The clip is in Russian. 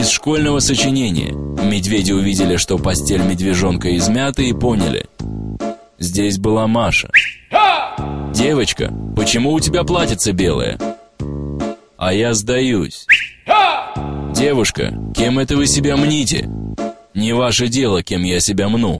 из школьного сочинения. Медведи увидели, что постель медвежонка измята и поняли. Здесь была Маша. «Девочка, почему у тебя платьице белое?» «А я сдаюсь». «Девушка, кем это вы себя мните?» «Не ваше дело, кем я себя мну».